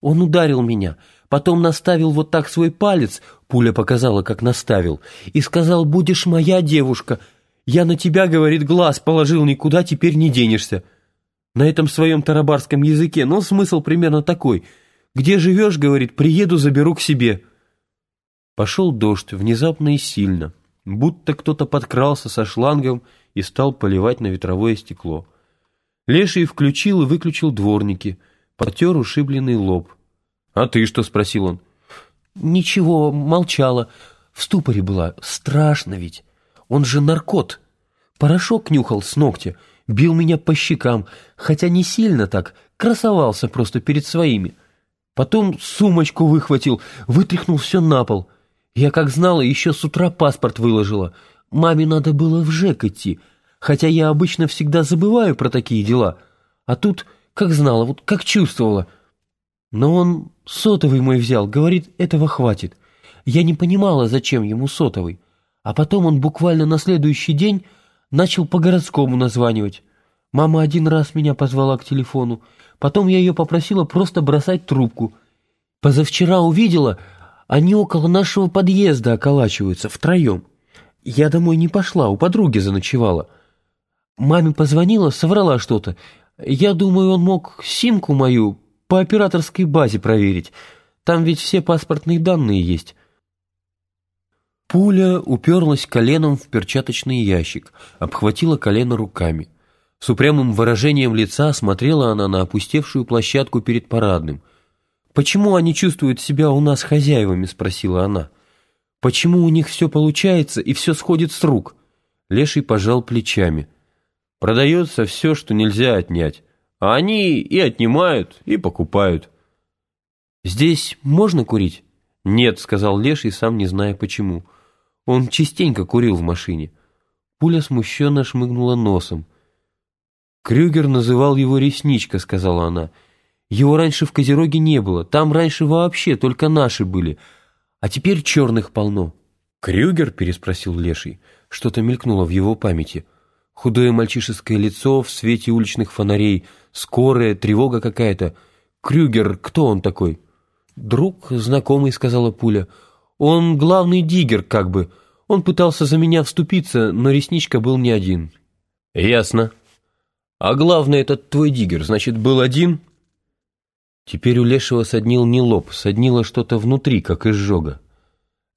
Он ударил меня, потом наставил вот так свой палец, пуля показала, как наставил, и сказал, будешь моя девушка. Я на тебя, говорит, глаз положил, никуда теперь не денешься. На этом своем тарабарском языке, но смысл примерно такой. Где живешь, говорит, приеду, заберу к себе. Пошел дождь, внезапно и сильно, будто кто-то подкрался со шлангом и стал поливать на ветровое стекло. Леший включил и выключил дворники, потер ушибленный лоб. «А ты что?» — спросил он. «Ничего, молчала. В ступоре была. Страшно ведь. Он же наркот. Порошок нюхал с ногтя, бил меня по щекам, хотя не сильно так, красовался просто перед своими. Потом сумочку выхватил, вытряхнул все на пол. Я, как знала, еще с утра паспорт выложила. Маме надо было в ЖЭК идти, хотя я обычно всегда забываю про такие дела. А тут, как знала, вот как чувствовала. Но он сотовый мой взял, говорит, этого хватит. Я не понимала, зачем ему сотовый. А потом он буквально на следующий день начал по-городскому названивать. Мама один раз меня позвала к телефону, потом я ее попросила просто бросать трубку. Позавчера увидела, они около нашего подъезда околачиваются, втроем. Я домой не пошла, у подруги заночевала. Маме позвонила, соврала что-то. Я думаю, он мог симку мою по операторской базе проверить. Там ведь все паспортные данные есть. Пуля уперлась коленом в перчаточный ящик, обхватила колено руками. С упрямым выражением лица смотрела она на опустевшую площадку перед парадным. «Почему они чувствуют себя у нас хозяевами?» — спросила она. «Почему у них все получается и все сходит с рук?» Леший пожал плечами. «Продается все, что нельзя отнять. А они и отнимают, и покупают». «Здесь можно курить?» «Нет», — сказал Леший, сам не зная почему. Он частенько курил в машине. Пуля смущенно шмыгнула носом. «Крюгер называл его Ресничка», — сказала она. «Его раньше в Козероге не было. Там раньше вообще только наши были. А теперь черных полно». «Крюгер?» — переспросил Леший. Что-то мелькнуло в его памяти. Худое мальчишеское лицо в свете уличных фонарей, скорая, тревога какая-то. «Крюгер, кто он такой?» «Друг, знакомый», — сказала Пуля. Он главный диггер, как бы. Он пытался за меня вступиться, но ресничка был не один. Ясно. А главный этот твой диггер, значит, был один? Теперь у Лешего соднил не лоб, соднило что-то внутри, как изжога.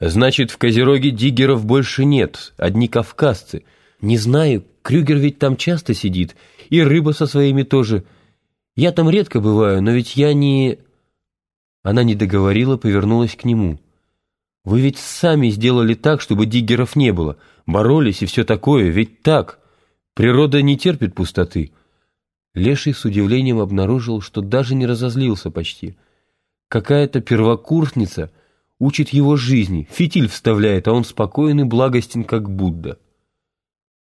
Значит, в Козероге диггеров больше нет, одни кавказцы. Не знаю, Крюгер ведь там часто сидит, и рыба со своими тоже. Я там редко бываю, но ведь я не... Она не договорила, повернулась к нему. Вы ведь сами сделали так, чтобы диггеров не было. Боролись и все такое, ведь так. Природа не терпит пустоты. Леший с удивлением обнаружил, что даже не разозлился почти. Какая-то первокурсница учит его жизни, фитиль вставляет, а он спокоен и благостен, как Будда.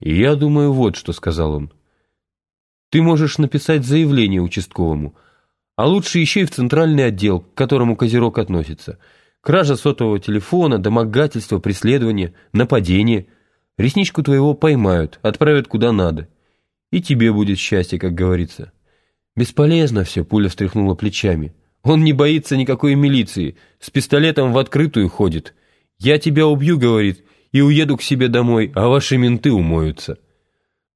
Я думаю, вот что, — сказал он. Ты можешь написать заявление участковому, а лучше еще и в центральный отдел, к которому Козерог относится — Кража сотового телефона, домогательство, преследование, нападение. Ресничку твоего поймают, отправят куда надо. И тебе будет счастье, как говорится. Бесполезно все, пуля встряхнула плечами. Он не боится никакой милиции, с пистолетом в открытую ходит. Я тебя убью, говорит, и уеду к себе домой, а ваши менты умоются.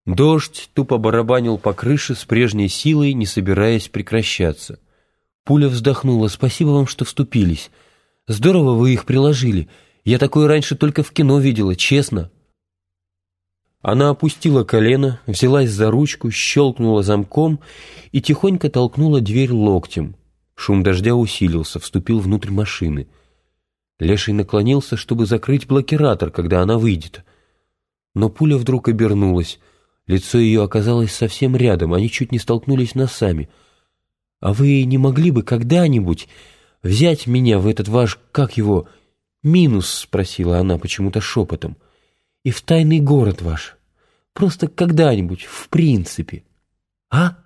Дождь тупо барабанил по крыше с прежней силой, не собираясь прекращаться. Пуля вздохнула. «Спасибо вам, что вступились. Здорово вы их приложили. Я такое раньше только в кино видела, честно». Она опустила колено, взялась за ручку, щелкнула замком и тихонько толкнула дверь локтем. Шум дождя усилился, вступил внутрь машины. Леший наклонился, чтобы закрыть блокиратор, когда она выйдет. Но пуля вдруг обернулась. Лицо ее оказалось совсем рядом, они чуть не столкнулись носами. «А вы не могли бы когда-нибудь...» взять меня в этот ваш, как его, минус?» — спросила она почему-то шепотом. «И в тайный город ваш. Просто когда-нибудь, в принципе. А?»